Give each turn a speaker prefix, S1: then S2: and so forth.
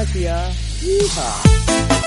S1: Gracias. Yeehaw.